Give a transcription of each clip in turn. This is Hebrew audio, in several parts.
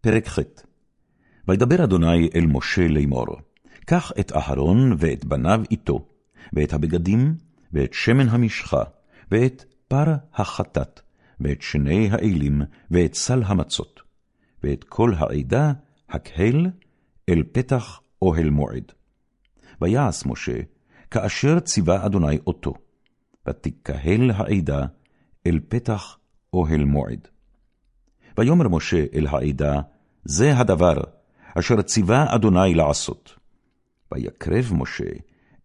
פרק ח' וידבר אדוני אל משה לאמור, קח את אהרון ואת בניו איתו, ואת הבגדים, ואת שמן המשחה, ואת פר החטאת, ואת שני האלים, ואת סל המצות, ואת כל העדה הקהל אל פתח אוהל מועד. ויעש משה, כאשר ציווה אדוני אותו, ותקהל העדה אל פתח אוהל מועד. ויאמר משה אל העדה, זה הדבר אשר ציווה אדוני לעשות. ויקרב משה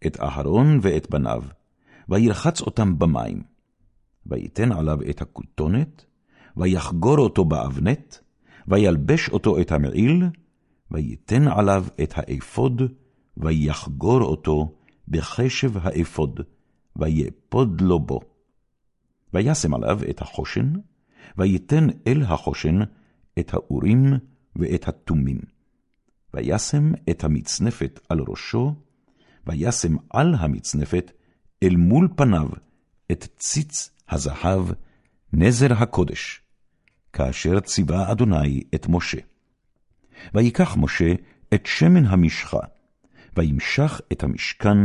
את אהרון ואת בניו, וירחץ אותם במים. ויתן עליו את הכותונת, ויחגור אותו באבנת, וילבש אותו את המעיל, ויתן עליו את האפוד, ויחגור אותו בחשב האפוד, ויאפוד לו בו. וישם עליו את החושן, ויתן אל החושן את האורים ואת התומים. וישם את המצנפת על ראשו, וישם על המצנפת אל מול פניו את ציץ הזהב, נזר הקודש, כאשר ציווה אדוני את משה. ויקח משה את שמן המשחה, וימשח את המשכן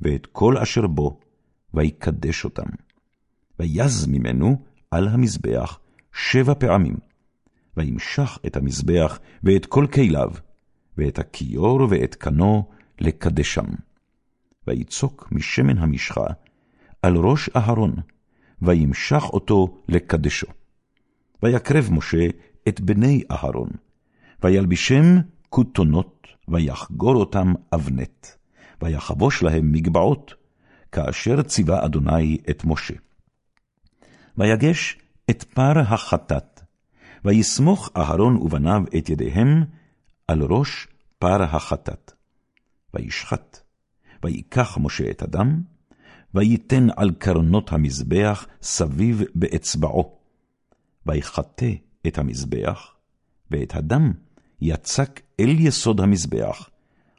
ואת כל אשר בו, ויקדש אותם. ויז ממנו על המזבח שבע פעמים, וימשח את המזבח ואת כל כליו, ואת הכיור ואת קנו לקדשם. ויצוק משמן המשחה על ראש אהרון, וימשח אותו לקדשו. ויקרב משה את בני אהרון, וילבישם כותונות, ויחגור אותם אבנת, ויחבוש להם מגבעות, כאשר ציווה אדוני את משה. ויגש את פר החטאת, ויסמוך אהרון ובניו את ידיהם על ראש פר החטאת. וישחט, ויקח משה את הדם, ויתן על קרנות המזבח סביב באצבעו. ויחטא את המזבח, ואת הדם יצק אל יסוד המזבח,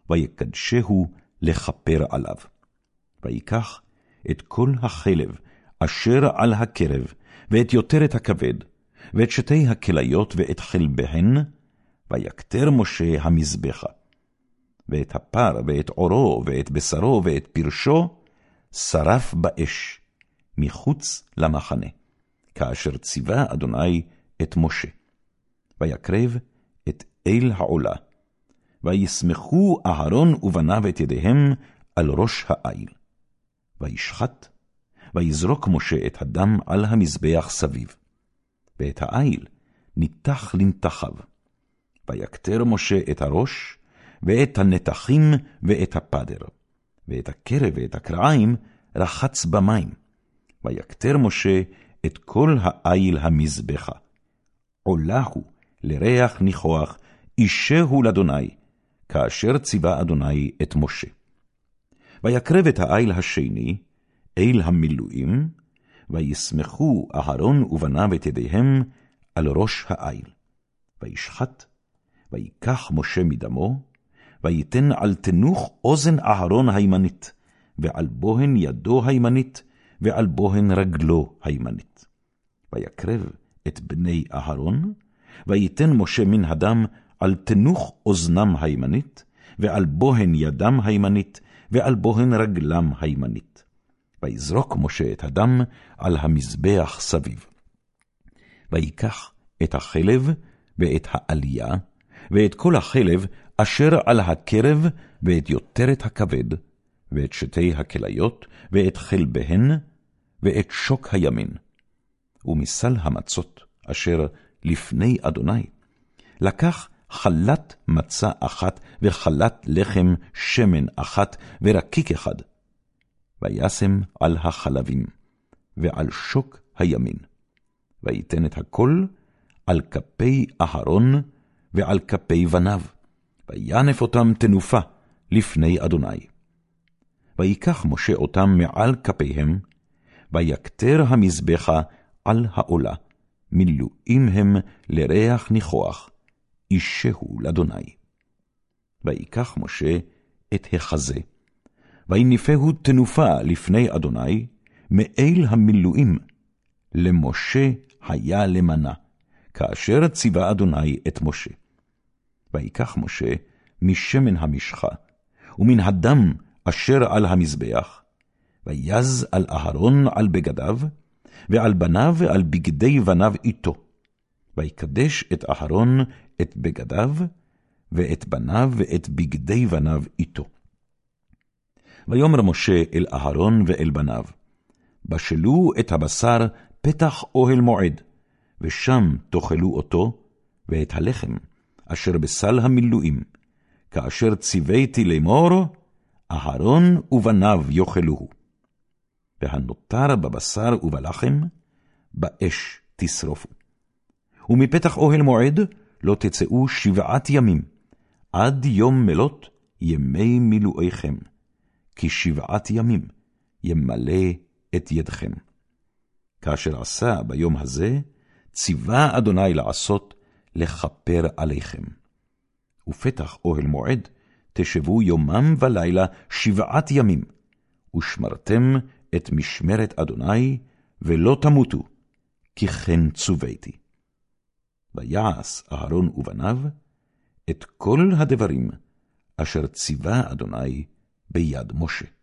ויקדשהו לכפר עליו. ויקח את כל החלב אשר על הקרב, ואת יותרת הכבד, ואת שתי הכליות ואת חלביהן, ויקטר משה המזבחה. ואת הפר, ואת עורו, ואת בשרו, ואת פרשו, שרף באש, מחוץ למחנה, כאשר ציווה אדוני את משה. ויקרב את אל העולה, וישמחו אהרון ובניו את ידיהם על ראש העיל. וישחט, ויזרוק משה את הדם על המזבח סביב. ואת העיל ניתח לנתחיו. ויקטר משה את הראש, ואת הנתחים ואת הפדר, ואת הקרב ואת הקרעיים רחץ במים. ויקטר משה את כל העיל המזבחה. עולה הוא לריח ניחוח, אישהו לאדוני, כאשר ציווה אדוני את משה. ויקרב את העיל השני אל המילואים, וישמחו אהרון ובניו את ידיהם על ראש העיל. וישחט, ויקח משה מדמו, ויתן על תנוך אוזן אהרון הימנית, ועל בוהן ידו הימנית, ועל בוהן רגלו הימנית. ויקרב את בני אהרון, ויתן משה מן הדם על תנוך אוזנם הימנית, ועל בוהן ידם הימנית, ועל בוהן רגלם הימנית. ויזרוק משה את הדם על המזבח סביב. ויקח את החלב ואת העלייה, ואת כל החלב אשר על הקרב, ואת יותרת הכבד, ואת שתי הכליות, ואת חלביהן, ואת שוק הימין. ומסל המצות אשר לפני אדוני, לקח חלת מצה אחת, וחלת לחם שמן אחת, ורקיק אחד. וישם על החלבים, ועל שוק הימין. ויתן את הכל על כפי אהרון, ועל כפי בניו, וינף אותם תנופה לפני אדוני. ויקח משה אותם מעל כפיהם, ויקטר המזבחה על העולה, מילואים הם לריח ניחוח, אישהו לאדוני. ויקח משה את החזה, ויניפהו תנופה לפני אדוני, מאל המילואים, למשה היה למנה, כאשר ציווה אדוני את משה. ויקח משה משמן המשחה, ומן הדם אשר על המזבח, ויז על אהרון על בגדיו, ועל בניו ועל בגדי בניו איתו. ויקדש את אהרון את בגדיו, ואת בניו ואת בגדי בניו איתו. ויאמר משה אל אהרון ואל בניו, בשלו את הבשר פתח אוהל מועד, ושם תאכלו אותו, ואת הלחם, אשר בסל המילואים, כאשר ציוויתי לאמור, אהרון ובניו יאכלוהו. והנותר בבשר ובלחם, באש תשרופו. ומפתח אוהל מועד לא תצאו שבעת ימים, עד יום מלות ימי מילואיכם, כי שבעת ימים ימלא את ידכם. כאשר עשה ביום הזה, ציווה אדוני לעשות לכפר עליכם. ופתח אוהל מועד, תשבו יומם ולילה שבעת ימים, ושמרתם את משמרת אדוני, ולא תמותו, כי כן צוויתי. ויעש אהרון ובניו את כל הדברים אשר ציווה אדוני ביד משה.